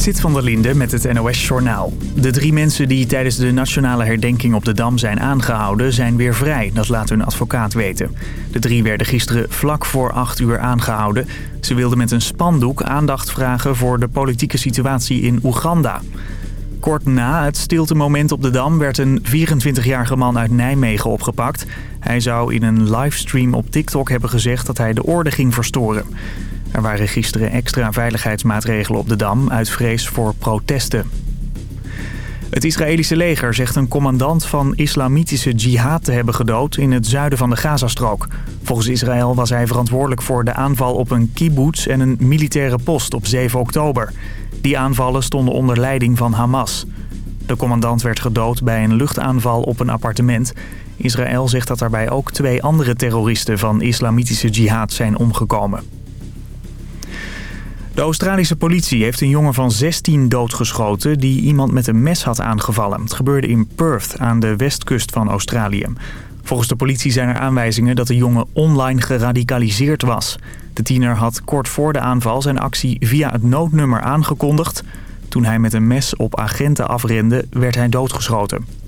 Zit van der Linde met het NOS-journaal. De drie mensen die tijdens de nationale herdenking op de Dam zijn aangehouden... zijn weer vrij, dat laat hun advocaat weten. De drie werden gisteren vlak voor acht uur aangehouden. Ze wilden met een spandoek aandacht vragen voor de politieke situatie in Oeganda. Kort na het stiltemoment op de Dam werd een 24-jarige man uit Nijmegen opgepakt. Hij zou in een livestream op TikTok hebben gezegd dat hij de orde ging verstoren. Er waren gisteren extra veiligheidsmaatregelen op de Dam uit vrees voor protesten. Het Israëlische leger zegt een commandant van islamitische jihad te hebben gedood in het zuiden van de Gazastrook. Volgens Israël was hij verantwoordelijk voor de aanval op een kibbutz en een militaire post op 7 oktober. Die aanvallen stonden onder leiding van Hamas. De commandant werd gedood bij een luchtaanval op een appartement. Israël zegt dat daarbij ook twee andere terroristen van islamitische jihad zijn omgekomen. De Australische politie heeft een jongen van 16 doodgeschoten die iemand met een mes had aangevallen. Het gebeurde in Perth aan de westkust van Australië. Volgens de politie zijn er aanwijzingen dat de jongen online geradicaliseerd was. De tiener had kort voor de aanval zijn actie via het noodnummer aangekondigd. Toen hij met een mes op agenten afrende, werd hij doodgeschoten.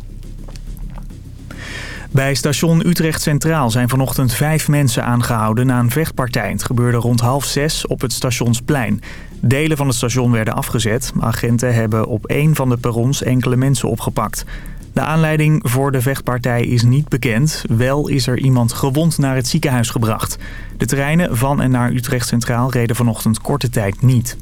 Bij station Utrecht Centraal zijn vanochtend vijf mensen aangehouden na een vechtpartij. Het gebeurde rond half zes op het stationsplein. Delen van het station werden afgezet. Agenten hebben op één van de perrons enkele mensen opgepakt. De aanleiding voor de vechtpartij is niet bekend. Wel is er iemand gewond naar het ziekenhuis gebracht. De treinen van en naar Utrecht Centraal reden vanochtend korte tijd niet.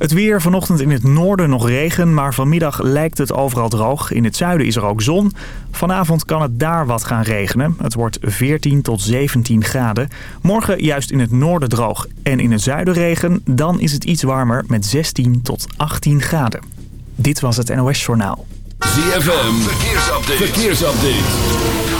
Het weer vanochtend in het noorden nog regen, maar vanmiddag lijkt het overal droog. In het zuiden is er ook zon. Vanavond kan het daar wat gaan regenen. Het wordt 14 tot 17 graden. Morgen juist in het noorden droog en in het zuiden regen. Dan is het iets warmer met 16 tot 18 graden. Dit was het NOS Journaal. ZFM, verkeersupdate. verkeersupdate.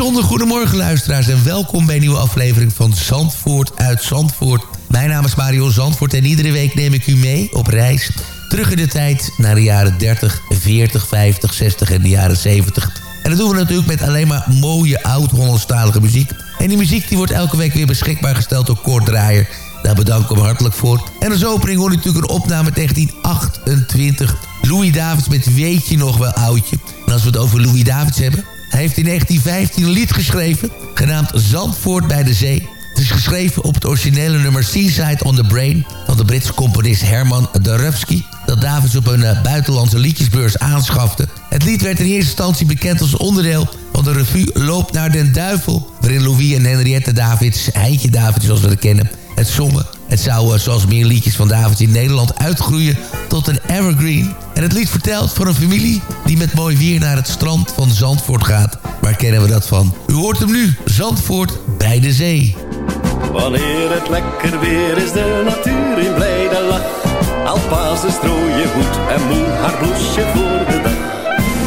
bijzonder goedemorgen luisteraars en welkom bij een nieuwe aflevering van Zandvoort uit Zandvoort. Mijn naam is Mario Zandvoort en iedere week neem ik u mee op reis. Terug in de tijd naar de jaren 30, 40, 50, 60 en de jaren 70. En dat doen we natuurlijk met alleen maar mooie oud-Hollandstalige muziek. En die muziek die wordt elke week weer beschikbaar gesteld door Kort Draaier. Daar bedank ik hem hartelijk voor. En als opening hoor je natuurlijk een opname 1928. Louis Davids met Weet je nog wel oudje. En als we het over Louis Davids hebben... Hij heeft in 1915 een lied geschreven, genaamd Zandvoort bij de Zee. Het is geschreven op het originele nummer Seaside on the Brain... van de Britse componist Herman Darewski... dat Davids op een uh, buitenlandse liedjesbeurs aanschafte. Het lied werd in eerste instantie bekend als onderdeel van de revue Loop naar den Duivel... waarin Louis en Henriette Davids, Eindje Davids zoals we het kennen, het zongen. Het zou, uh, zoals meer liedjes van Davids in Nederland, uitgroeien tot een evergreen... En het lied vertelt van een familie die met mooi weer naar het strand van Zandvoort gaat. Waar kennen we dat van? U hoort hem nu, Zandvoort bij de zee. Wanneer het lekker weer is, de natuur in blijde lach. Alpazen strooien goed en moe haar bloesje voor de dag.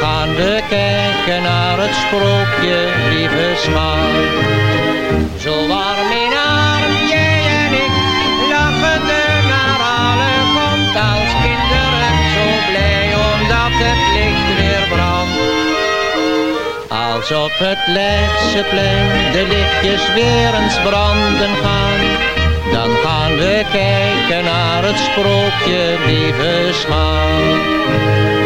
Dan gaan we kijken naar het sprookje, lieve schat. Zo warm in arm, jij en ik, lachende naar alle komt als kinderen. Zo blij omdat het licht weer brandt. Als op het Leidseplein de lichtjes weer eens branden gaan. Dan gaan we kijken naar het sprookje, lieve schat.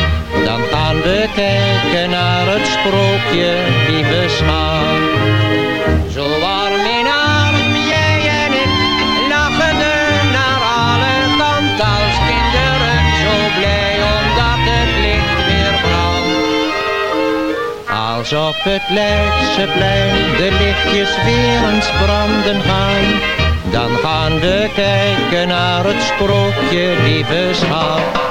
Dan gaan we kijken naar het sprookje, lieve schat. Zo warm in arm, jij en ik, lachende naar alle kanten als kinderen. Zo blij omdat het licht weer brandt. Als op het Leidseplein de lichtjes weer eens branden gaan. Dan gaan we kijken naar het sprookje, lieve schat.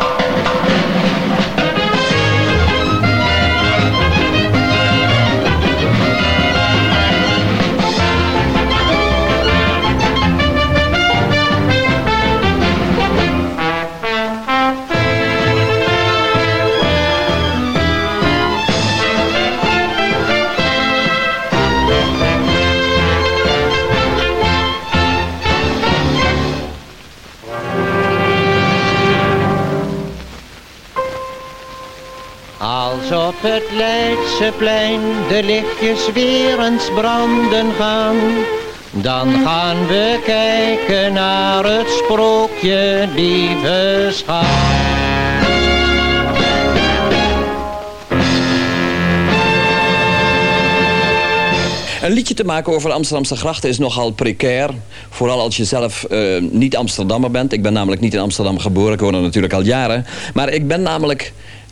Het Leidseplein de lichtjes weer eens branden gaan. Dan gaan we kijken naar het sprookje, lieve schat. Een liedje te maken over Amsterdamse grachten is nogal precair. Vooral als je zelf eh, niet Amsterdammer bent. Ik ben namelijk niet in Amsterdam geboren. Ik woon er natuurlijk al jaren. Maar ik ben namelijk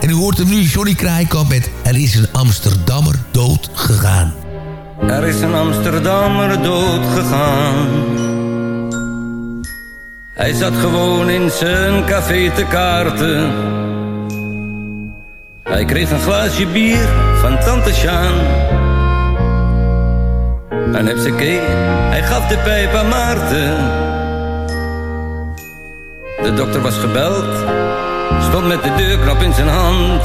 En u hoort hem nu, Johnny Kraaikamp met Er is een Amsterdammer dood gegaan. Er is een Amsterdammer dood gegaan. Hij zat gewoon in zijn café te kaarten. Hij kreeg een glaasje bier van tante Sjaan. En heb ze keek, hij gaf de pijp aan Maarten. De dokter was gebeld, stond met de deurknop in zijn hand.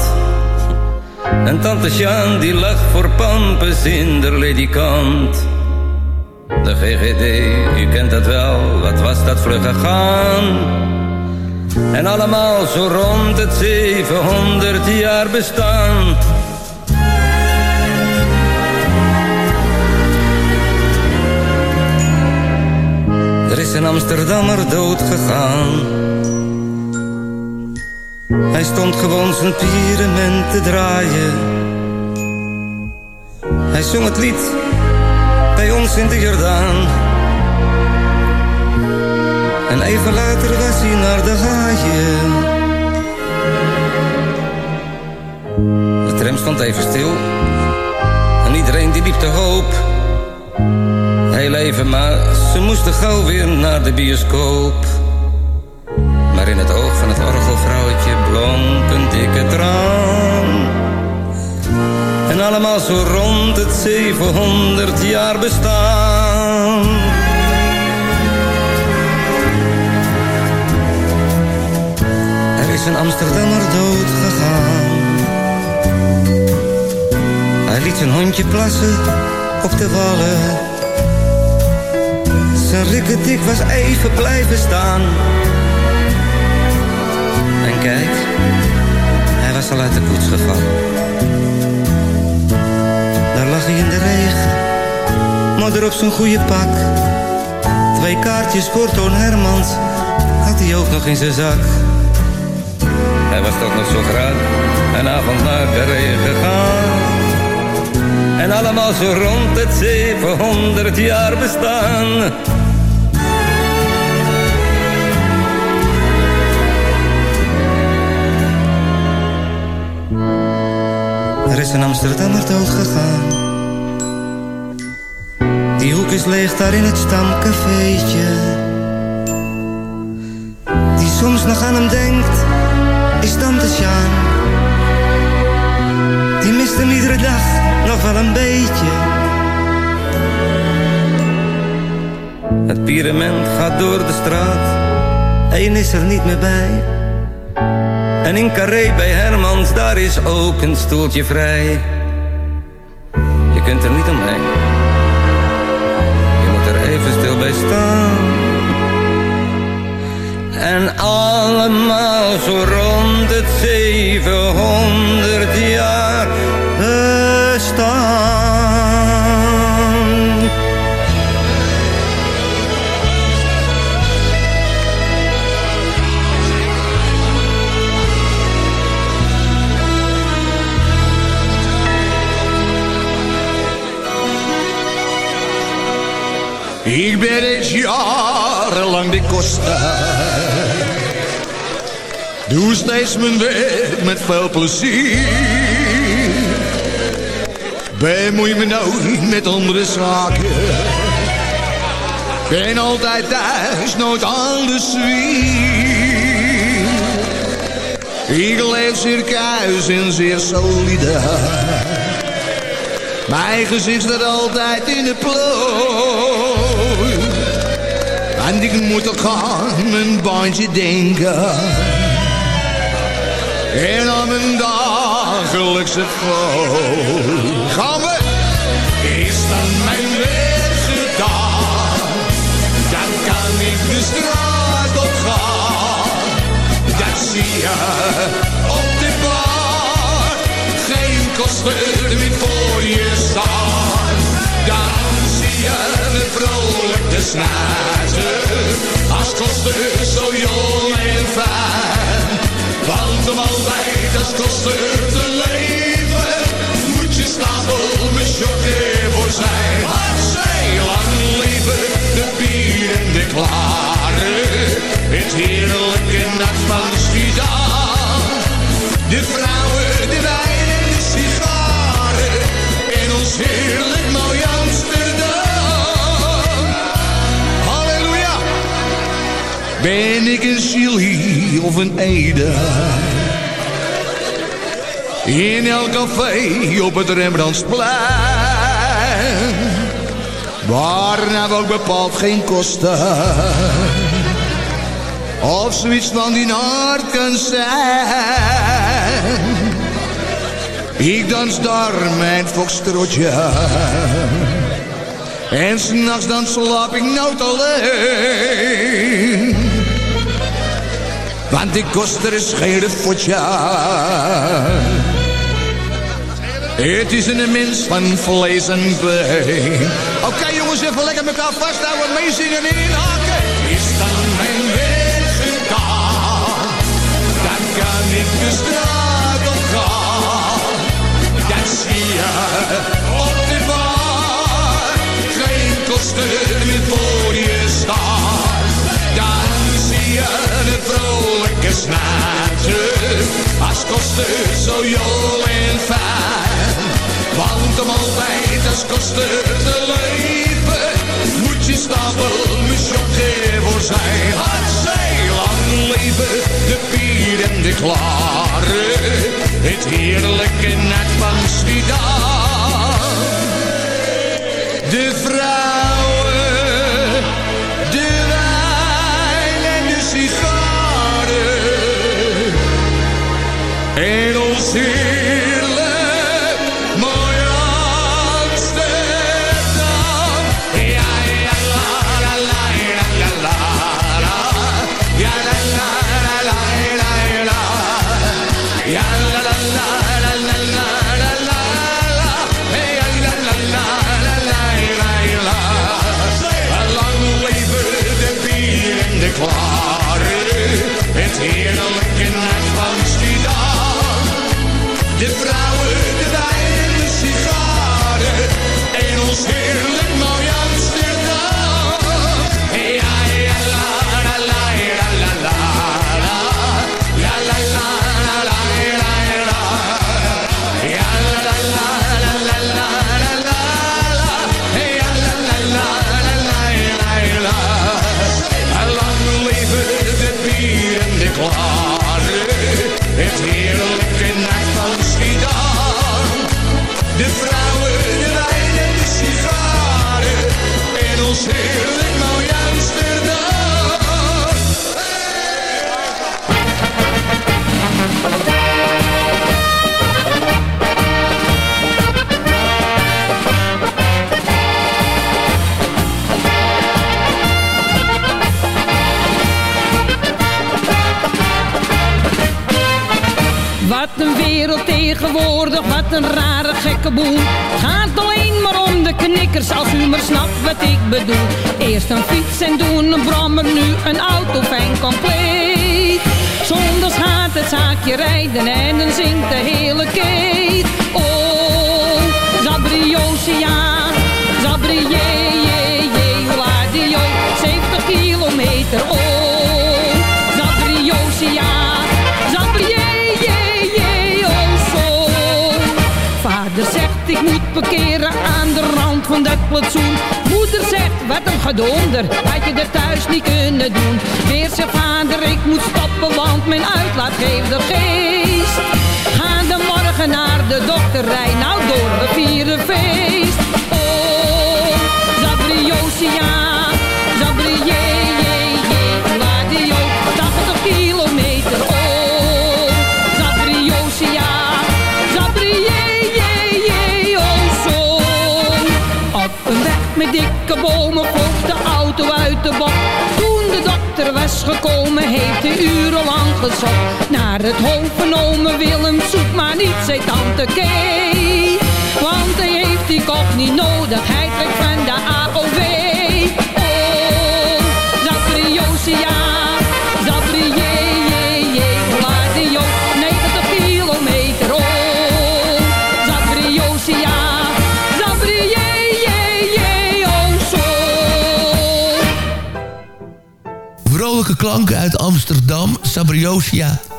En tante Sjaan die lag voor pampes in de ledikant. De GGD, u kent dat wel, wat was dat vlug gegaan. En allemaal zo rond het 700 jaar bestaan. Er is een Amsterdammer dood gegaan. Hij stond gewoon zijn pyramid te draaien. Hij zong het lied bij ons in de Jordaan. En even later was hij naar de haaien. De tram stond even stil. En iedereen die liep te hoop. Heel even, maar ze moesten gauw weer naar de bioscoop. In het oog van het orgelvrouwtje blonk een dikke traan. En allemaal zo rond het 700 jaar bestaan. Er is een Amsterdammer dood gegaan. Hij liet zijn hondje plassen op de wallen. Zijn rikketik was even blijven staan. Was al uit de koets gevallen. Daar lag hij in de regen, modder op zijn goede pak. Twee kaartjes voor Toon Hermans had hij ook nog in zijn zak. Hij was toch nog zo graag een avond naar Carré gegaan. En allemaal zo rond het 700 jaar bestaan. Er is een Amsterdammer dood gegaan. Die hoek is leeg daar in het stamcafeetje. Die soms nog aan hem denkt, is tante Sjaan. Die mist hem iedere dag nog wel een beetje. Het pirement gaat door de straat, één is er niet meer bij. En in Carré bij Hermans, daar is ook een stoeltje vrij. Je kunt er niet omheen. Je moet er even stil bij staan. En allemaal zo rond het 700 jaar Ik ben reeds jarenlang de koster. Doe steeds mijn werk met veel plezier. Bemoei me nooit met andere zaken. Ben altijd thuis, nooit aan de zwier. Ik leef circuis en zeer solide. Mijn gezicht staat altijd in de plooi. En ik moet ook aan mijn bandje denken. En aan mijn dagelijkse vlooi. Gaan we! Is dan mijn werk gedaan? Dan kan ik de straat op gaan. Dat zie je op de bar. Geen kosten meer voor je staan. Snazen. Als kosten zo jong en fijn. Want om altijd als koster te leven, moet je stapel chocolade voor zijn. Maar zij lang leven de bier en de klaren. Het heerlijke nacht van Schiedam. De vrouwen, de wijn en de sigaren. En ons heerlijk mooi Ben ik een Chili of een Ede? In elk café op het Rembrandtsplein. Waar nou ook bepaald geen kosten. Of zoiets van die naart kan zijn. Ik dans daar mijn foxtrotje. En s'nachts dan slaap ik nooit alleen. Want die koster is geen fotje. Het is een mens van vlees en been. Oké jongens, even lekker elkaar vasthouden, meezingen en inhaken. Is dan mijn werk gedaan, dan kan ik de straat op gaan. Dan zie je op de bar geen kosten meer voor je staan. Je een vrolijke snater, als kosten zo jong en fijn. Want om altijd als koster te leven, moet je stapel mijn voor zijn. Hartzij lang leven, de bier en de klaren, het heerlijke net van Schiedam. De vrouwen, boel. Gaat alleen maar om de knikkers, als u maar snapt wat ik bedoel. Eerst een fiets en doen een brommer, nu een auto fijn compleet. Zondags gaat het zaakje rijden en dan zingt de hele keet. Oh, Zabriosia, Zabri, plantsoen. Moeder zegt wat een gedonder, had je er thuis niet kunnen doen. Weer zegt vader ik moet stoppen want mijn uitlaat geeft er geest. Ga dan morgen naar de dokter, rij nou door, we vieren feest. Oh, Zabriosia, gekomen, heeft hij urenlang gezocht. Naar het hoofd genomen Willem zoek maar niet, zei tante Kee. Want hij heeft die kop niet nodig,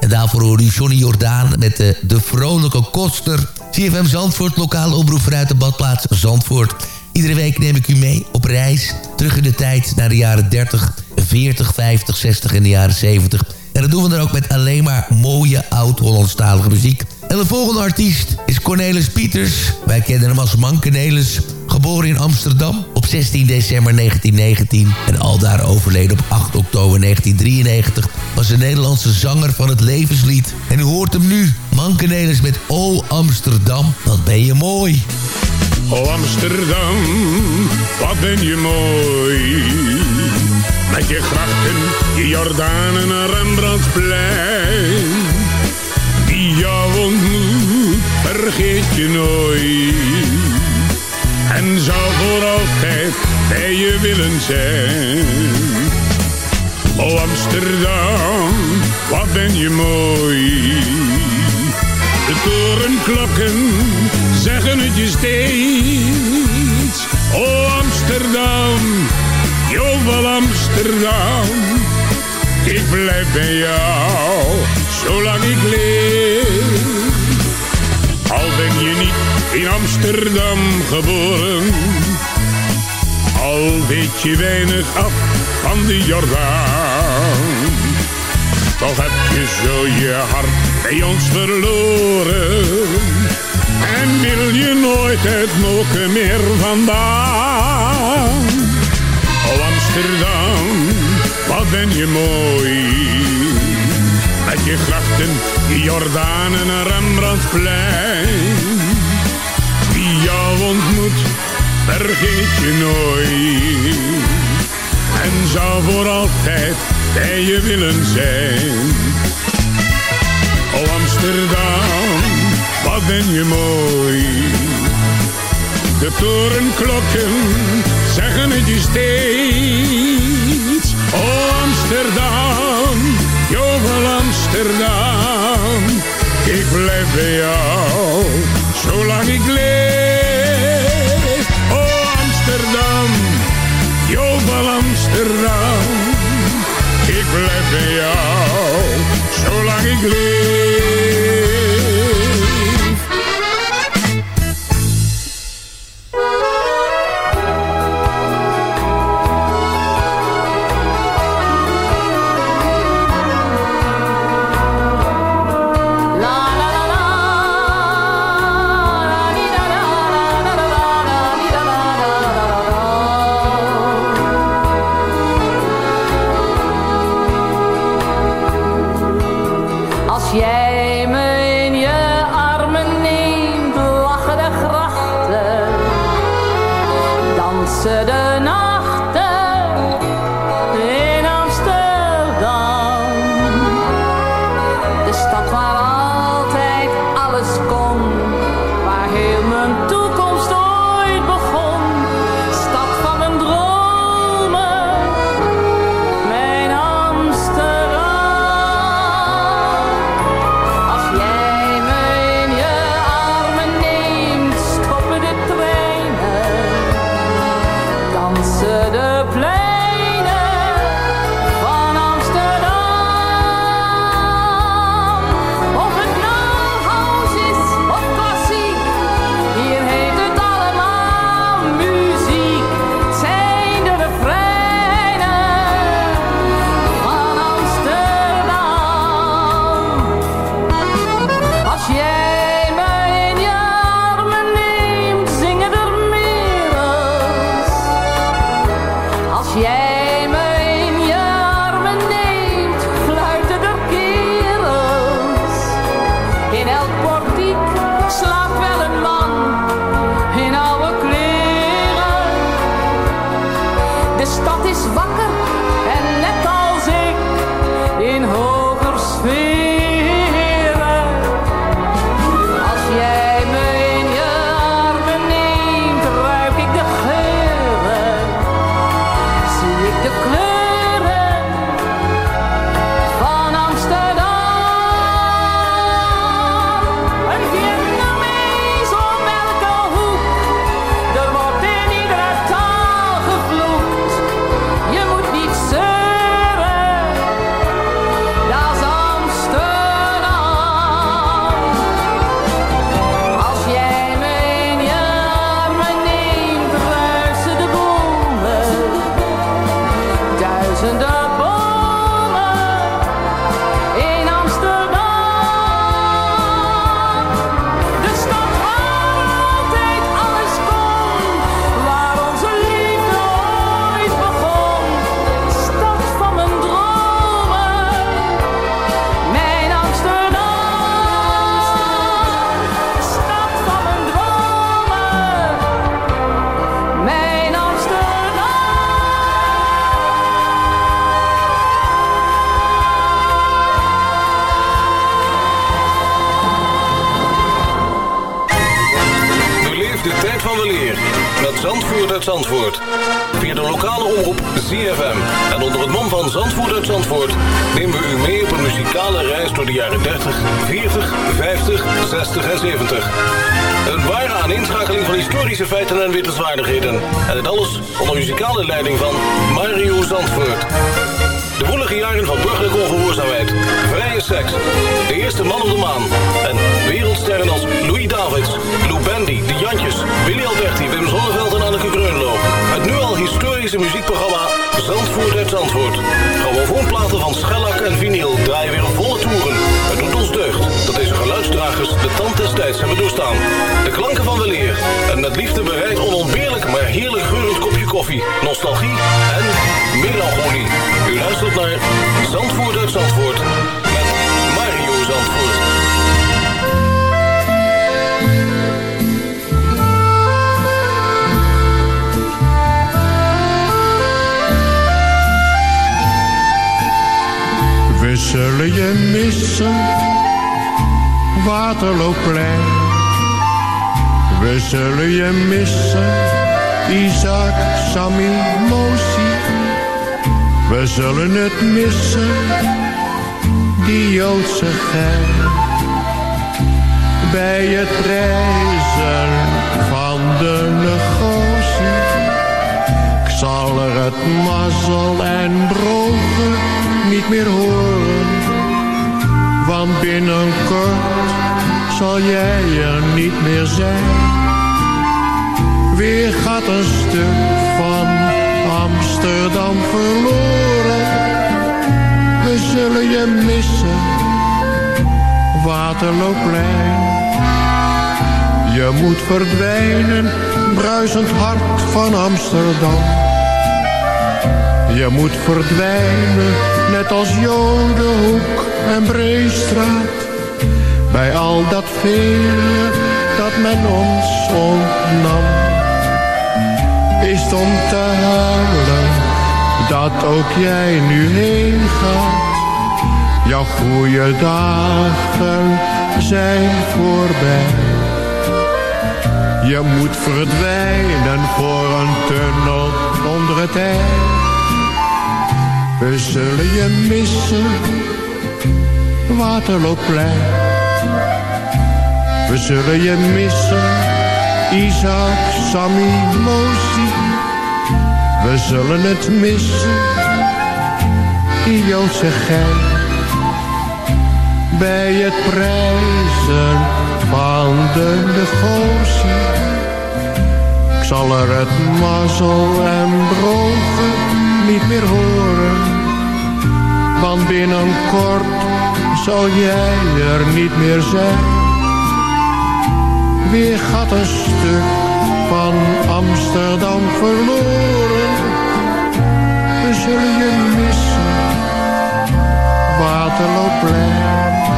En daarvoor hoor u Johnny Jordaan met de, de vrolijke koster. CFM Zandvoort, lokale omroep vanuit de badplaats Zandvoort. Iedere week neem ik u mee op reis. Terug in de tijd naar de jaren 30, 40, 50, 60 en de jaren 70. En dat doen we dan ook met alleen maar mooie oud-Hollandstalige muziek. En de volgende artiest is Cornelis Pieters. Wij kennen hem als Man Cornelis. Geboren in Amsterdam op 16 december 1919 en aldaar overleden op 8 oktober 1993... was een Nederlandse zanger van het levenslied. En hoort hem nu, Man Cornelis met O Amsterdam, wat ben je mooi. O Amsterdam, wat ben je mooi. Met je grachten, je Jordanen en Rembrandtplein. Wie jou ontmoet, vergeet je nooit. En zou voor altijd bij je willen zijn. O Amsterdam, wat ben je mooi. De torenklokken zeggen het je steeds. O Amsterdam, Jovel Amsterdam. Ik blijf bij jou, zolang ik leef. Al ben je niet in Amsterdam geboren. Al weet je weinig af van de Jordaan. Toch heb je zo je hart bij ons verloren. En wil je nooit het moken meer vandaan. O Amsterdam, wat ben je mooi. Met je grachten, je Jordanen en Rembrandtplein. Wie jou ontmoet, vergeet je nooit. En zou voor altijd bij je willen zijn. O Amsterdam, wat ben je mooi. De torenklokken zeggen het je steeds. O Amsterdam, Jovel Amsterdam. Ik blijf bij jou, zolang ik leef. O Amsterdam, Jovel Amsterdam. Ik blijf bij jou, zolang ik leef. missen Waterlooplein. We zullen je missen, Isaac, Sammy, Mosi. We zullen het missen, die Joodse gein. Bij het reizen van de negotie. Ik zal er het mazzel en brogen niet meer horen want binnenkort zal jij er niet meer zijn. Weer gaat een stuk van Amsterdam verloren. We zullen je missen, Waterlooplein. Je moet verdwijnen, bruisend hart van Amsterdam. Je moet verdwijnen, net als Jodenhoek en Breestraat. Bij al dat vele dat men ons ontnam. Is het om te dat ook jij nu heen gaat. Jouw goede dagen zijn voorbij. Je moet verdwijnen voor een tunnel onder het ei. We zullen je missen Waterloopplein. We zullen je missen, Isaac, Sammy, Mosi. We zullen het missen, Joodse gein. Bij het prijzen van de negotie. Ik zal er het mazzel en brogen niet meer horen. Want binnenkort zal jij er niet meer zijn. Weer gaat een stuk van Amsterdam verloren. We zullen je missen, Waterloopplein.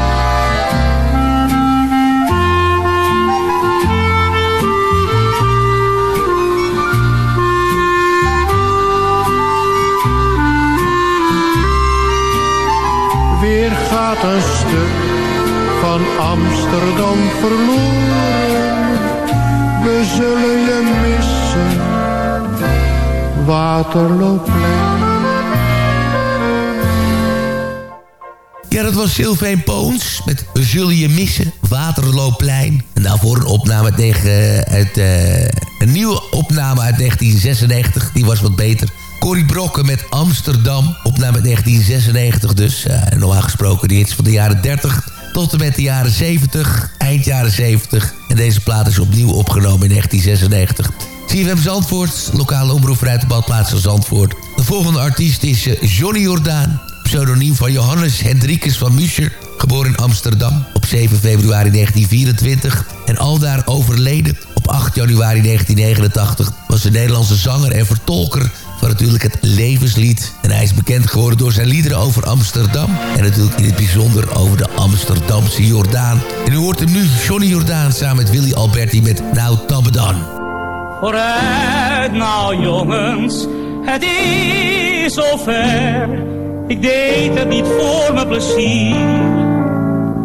Een stuk van Amsterdam verloren. We zullen je missen, Waterloopplein. Ja, dat was Sylvain Poons met We zullen je missen, Waterloopplein. En daarvoor een opname tegen uit, eh, een nieuwe opname uit 1996. Die was wat beter. Corrie Brokken met Amsterdam. Opname 1996 dus. Uh, normaal gesproken die hits van de jaren 30 tot en met de jaren 70. Eind jaren 70. En deze plaat is opnieuw opgenomen in 1996. CFM Zandvoort, lokale omroep vanuit de badplaats van Zandvoort. De volgende artiest is eh, Johnny Jordaan. Pseudoniem van Johannes Hendrikus van Muscher. Geboren in Amsterdam op 7 februari 1924. En aldaar overleden op 8 januari 1989. Was een Nederlandse zanger en vertolker natuurlijk het levenslied. En hij is bekend geworden door zijn liederen over Amsterdam. En natuurlijk in het bijzonder over de Amsterdamse Jordaan. En u hoort hem nu, Johnny Jordaan, samen met Willy Alberti met Nou Tabbedan. Vooruit nou jongens, het is zover. Ik deed het niet voor mijn plezier.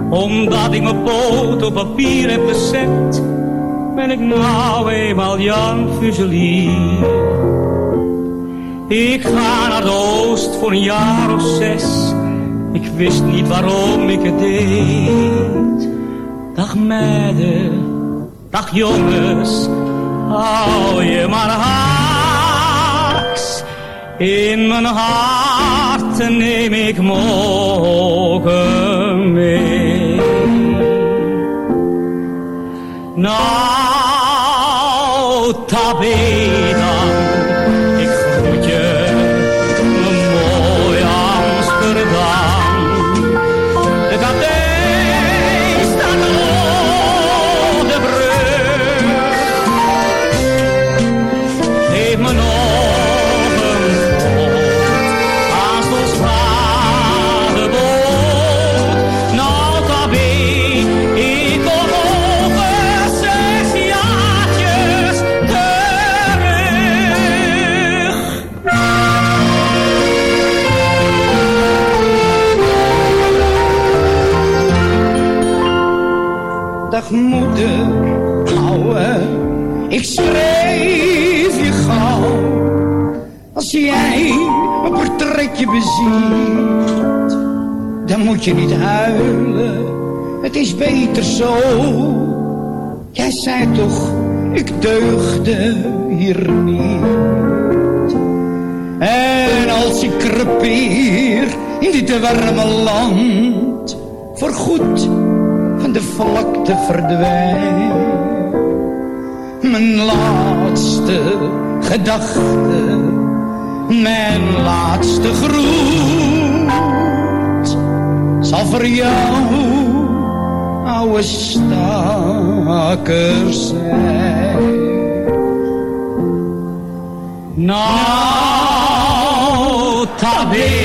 Omdat ik mijn poot op papier heb gezet, ben ik nou eenmaal Jan Fuselier. Ik ga naar de oost voor een jaar of zes. Ik wist niet waarom ik het deed. Dag meiden, dag jongens, hou je maar haaks. In mijn hart neem ik morgen mee. Nou, tabena. Beziet, dan moet je niet huilen, het is beter zo. Jij zei toch, ik deugde hier niet. En als ik krepeer in dit warme land, voorgoed van de vlakte verdwijn. Mijn laatste gedachte, mijn laatste groet, zal voor jou, oude staker zijn. Nou, Tabita,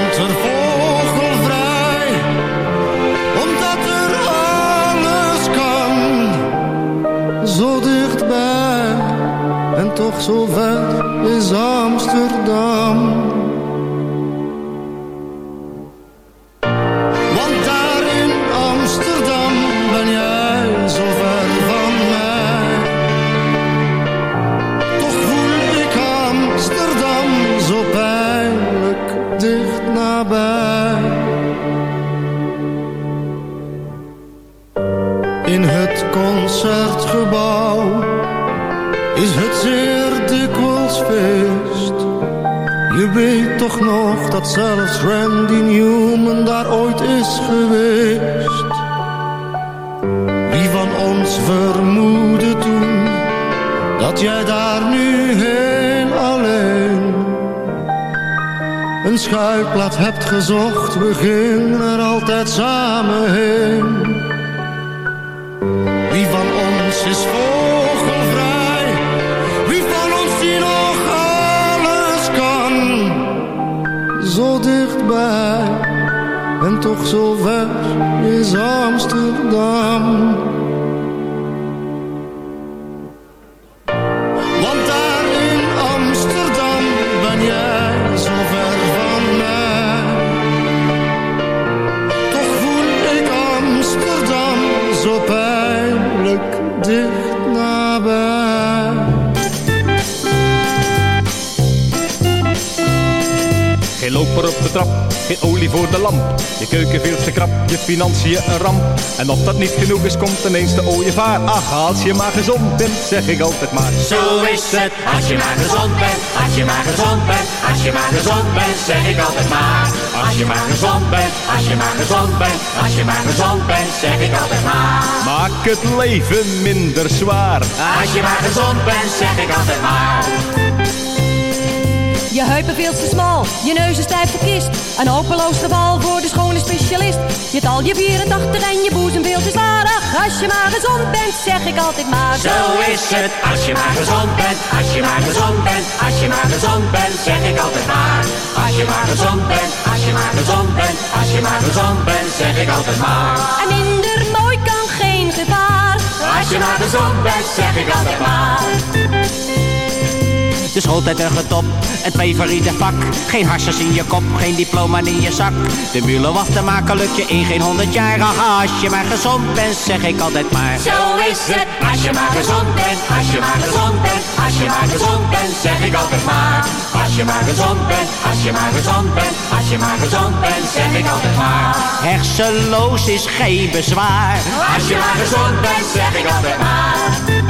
toch zo ver is Amsterdam. Schuilplaats hebt gezocht? We gingen er altijd samen heen. Wie van ons is vogelvrij? Wie van ons die nog alles kan? Zo dichtbij en toch zo ver is Amsterdam. Loper op de trap, geen olie voor de lamp. Je keuken veel te krap, je financiën een ramp. En of dat niet genoeg is, komt ineens de ooievaar. Ach, als je maar gezond bent, zeg ik altijd maar. Zo is het, als je maar gezond bent, als je maar gezond bent, als je maar gezond bent, zeg ik altijd maar. Als je maar gezond bent, als je maar gezond bent, als je maar gezond bent, zeg ik altijd maar. Maak het leven minder zwaar. Als je maar gezond bent, zeg ik altijd maar. Je heupen veel te smal, je neus is stijf verkist. Een hopeloos geval voor de schone specialist. Je tal je 84 en je boezem veel te zwaar. Ach, als je maar gezond bent, zeg ik altijd maar. Zo is het, als je maar gezond bent, als je maar gezond bent, als je maar gezond bent, zeg ik altijd maar. Als je maar gezond bent, als je maar gezond bent, als je maar gezond bent, zeg ik altijd maar. En minder mooi kan geen gevaar. Als je maar gezond bent, zeg ik altijd maar. De schooltijd er getop, het favoriete vak. Geen harsers in je kop, geen diploma in je zak. De mulen af te maken lukt je in geen honderd jaar. Ach, als je maar gezond bent, zeg ik altijd maar. Zo is het, als je maar gezond bent, als je maar gezond bent, als je maar gezond bent, zeg ik altijd maar. Als je maar gezond bent, als je maar gezond bent, als je maar gezond bent, zeg ik altijd maar. Hersenloos is geen bezwaar. Als je maar gezond bent, zeg ik altijd maar.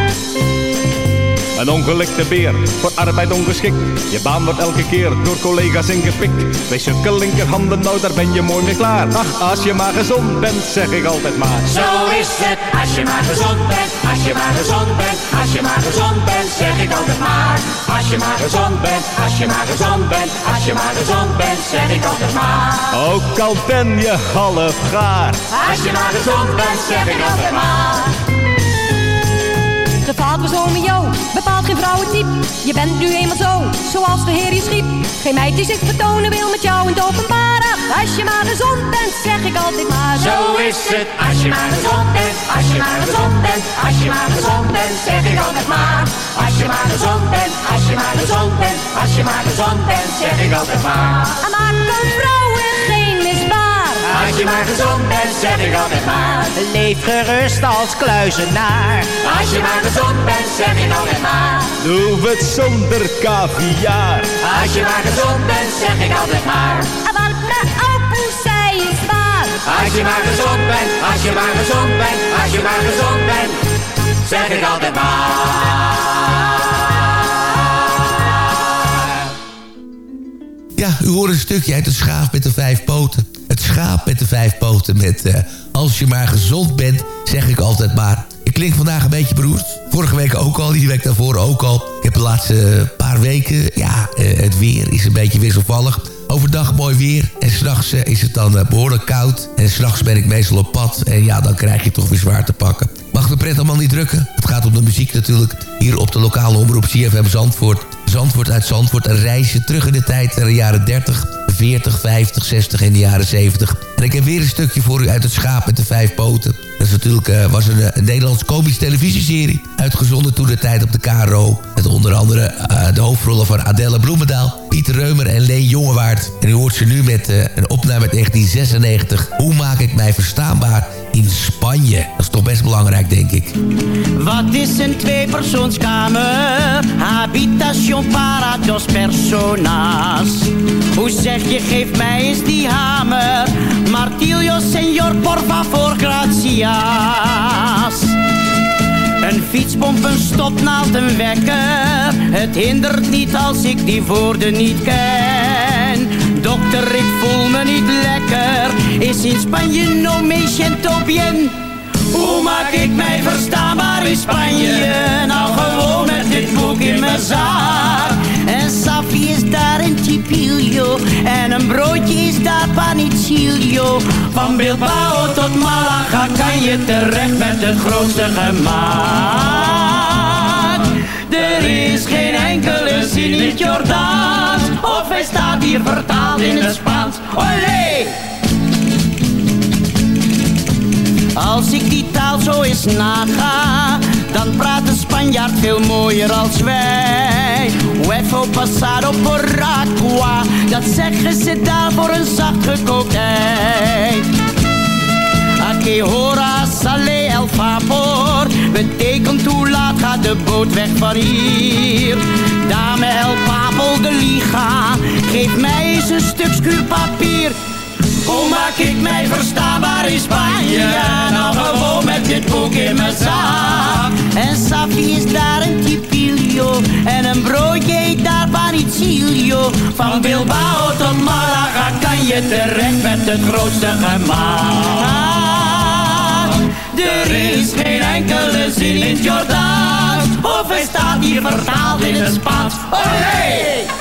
Een ongelikte beer, voor arbeid ongeschikt. Je baan wordt elke keer door collega's ingepikt. Bij zulke linkerhanden, nou daar ben je mooi mee klaar. Ach, als je maar gezond bent, zeg ik altijd maar. Zo is het, als je maar gezond bent, als je maar gezond bent, als je maar gezond bent, zeg ik altijd maar. Als je maar gezond bent, als je maar gezond bent, als je maar gezond bent, zeg ik altijd maar. Ook al ben je half gaar. Als je maar gezond bent, zeg ik altijd maar. Gevaald was ome Jo, bepaalt geen vrouwentype. Je bent nu eenmaal zo, zoals de Heer je schiep. Geen meid die zich vertonen wil met jou in het openbaar. Ach, Als je maar gezond bent, zeg ik altijd maar. Zo is het, als je maar gezond bent, als je maar gezond bent, als je maar gezond bent, zeg ik altijd maar. Als je maar gezond bent, als je maar gezond bent, als je maar gezond bent, zeg ik altijd maar. Maak een misbaar. Als je maar gezond bent, zeg ik altijd maar. Leef gerust als kluizenaar. Als je maar gezond bent, zeg ik altijd maar. Doe het zonder caviar. Als je maar gezond bent, zeg ik altijd maar. Want mijn open zij is waar. Als je maar gezond bent, als je maar gezond bent, als je maar gezond bent, zeg ik altijd maar. Ja, u hoort een stukje uit het schaaf met de vijf poten. Het schaap met de vijf poten met... eh, als je maar gezond bent, zeg ik altijd maar. Ik klink vandaag een beetje beroerd. Vorige week ook al, die week daarvoor ook al. Ik heb de laatste paar weken... Ja, eh, het weer is een beetje wisselvallig. Overdag mooi weer. En s'nachts eh, is het dan eh, behoorlijk koud. En s'nachts ben ik meestal op pad. En ja, dan krijg je toch weer zwaar te pakken. Mag de pret allemaal niet drukken. Het gaat om de muziek natuurlijk. Hier op de lokale omroep CFM Zandvoort. Zandvoort uit Zandvoort. Een reisje terug in de tijd naar de jaren 30, 40, 50, 60 en de jaren 70. En ik heb weer een stukje voor u uit het schaap met de vijf poten. Dat is natuurlijk, eh, was een, eh, Nederlands komisch televisieserie. Uitgezonden toen de tijd op de KRO. Met onder andere eh, de hoofdrollen van Adelle Bloemendaal, Pieter Reumer en Leen Jongewaard. En u hoort ze nu met een opname uit 1996. Hoe maak ik mij verstaanbaar in Spanje? Dat is toch best belangrijk, denk ik. Wat is een tweepersoonskamer? Habitation para dos personas. Hoe zeg je, geef mij eens die hamer. Martillo, señor, por favor, gracias. Een fietspomp, een stopnaald, een wekker. Het hindert niet als ik die woorden niet ken. Dokter, ik voel me niet lekker. Is in Spanje no me siento bien. Hoe maak ik mij verstaanbaar in Spanje? Nou gewoon met dit boek in mijn zaak. Safi is daar een chipillo. En een broodje is daar panicillo. Van Bilbao tot Malaga kan je terecht met het grootste gemaakt. Er is geen enkele zin in het Jordaans. Of hij staat hier vertaald in het Spaans. Olé! Als ik die taal zo eens naga, dan praat een Spanjaard veel mooier als wij. Huevo pasado por agua, dat zeggen ze daar voor een zacht gekookt ei. A que hora sale el vapor, betekent hoe laat gaat de boot weg van hier. Dame el papel de liga, geef mij eens een stuk schuurpapier. Maak ik mij verstaanbaar in Spanje? Nou gewoon met dit boek in mijn zak. En Safi is daar een tipilio. En een broodje eet daar panicilio. Van Bilbao tot Malaga kan je terecht met het grootste gemaakt. Er is geen enkele zin in het Jordaans. Of hij staat hier vertaald in het Spaans. Olé!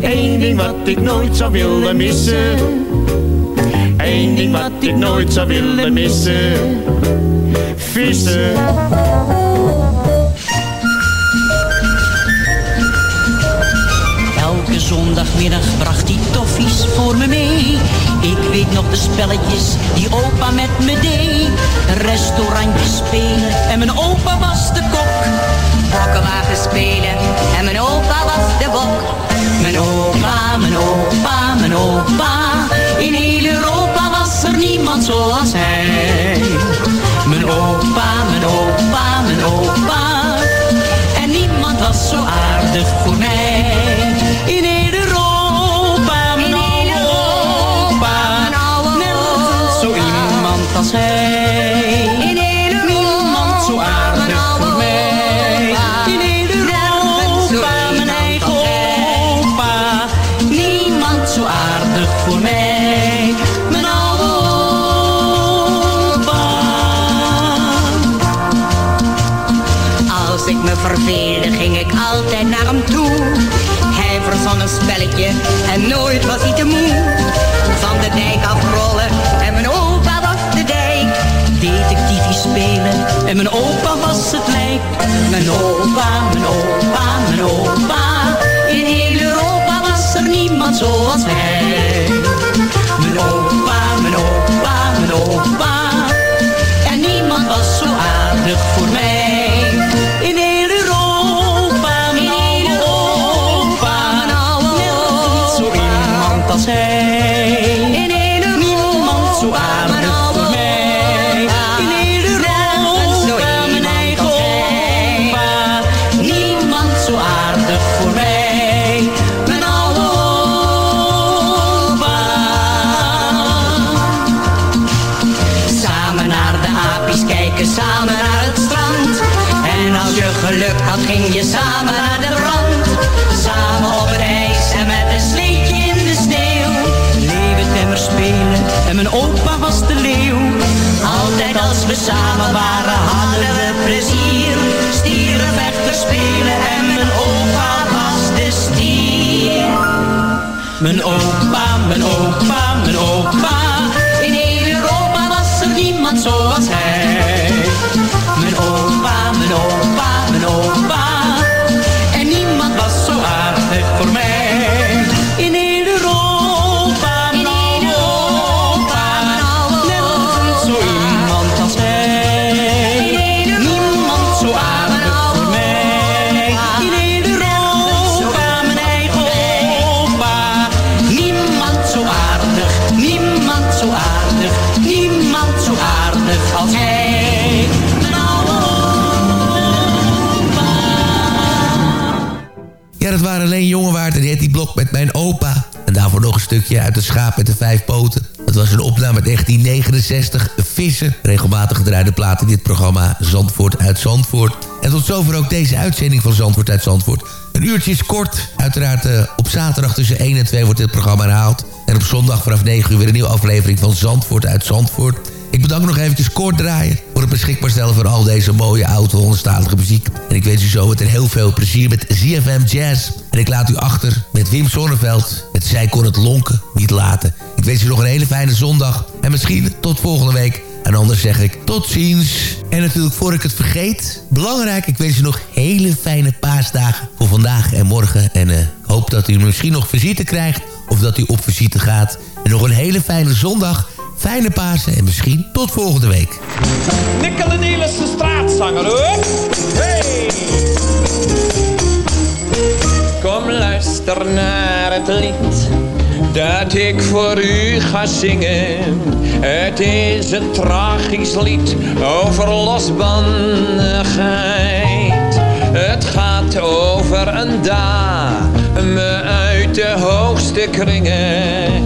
Eén ding wat ik nooit zou willen missen. Eén ding wat ik nooit zou willen missen. Vissen. Elke zondagmiddag bracht hij toffies voor me mee. Ik weet nog de spelletjes die opa met me deed. Restaurantjes spelen en mijn opa was de kok. Bokkenwagen spelen en mijn opa was de bok. Mijn opa, mijn opa, mijn opa. In heel Europa was er niemand zoals hij. Mijn opa, mijn Mijn opa, mijn opa, mijn opa. In heel Europa was er niemand zoals hij. Met mijn opa. En daarvoor nog een stukje uit de schaap met de vijf poten. Dat was een opname uit 1969, Vissen. Regelmatig gedraaide plaat in dit programma Zandvoort uit Zandvoort. En tot zover ook deze uitzending van Zandvoort uit Zandvoort. Een uurtje is kort. Uiteraard eh, op zaterdag tussen 1 en 2 wordt dit programma herhaald. En op zondag vanaf 9 uur weer een nieuwe aflevering van Zandvoort uit Zandvoort. Ik bedank nog eventjes kort draaien voor het beschikbaar stellen van al deze mooie oud-Hollandstalige muziek. En ik wens u zo meteen heel veel plezier met ZFM Jazz. En ik laat u achter met Wim Sonneveld. Het Zij kon het lonken niet laten. Ik wens u nog een hele fijne zondag. En misschien tot volgende week. En anders zeg ik tot ziens. En natuurlijk voor ik het vergeet, belangrijk, ik wens u nog hele fijne paasdagen voor vandaag en morgen. En uh, hoop dat u misschien nog visite krijgt of dat u op visite gaat. En nog een hele fijne zondag, fijne Pasen en misschien tot volgende week. Nikkele Nielissen straatzanger hoor. Hey! Kom luister naar het lied dat ik voor u ga zingen. Het is een tragisch lied over losbandigheid. Het gaat over een dame uit de hoogste kringen.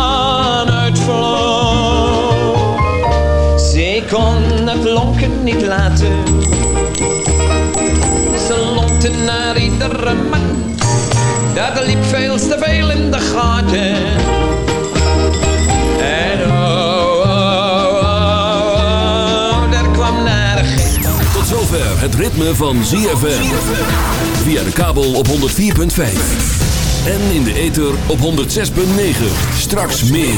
kon het lonken niet laten. Ze lonkte naar iedere man. Dat liep veel te veel in de gaten. En oh, oh, oh, oh daar kwam narigheid. Tot zover het ritme van ZFM. Via de kabel op 104.5. En in de ether op 106.9. Straks meer.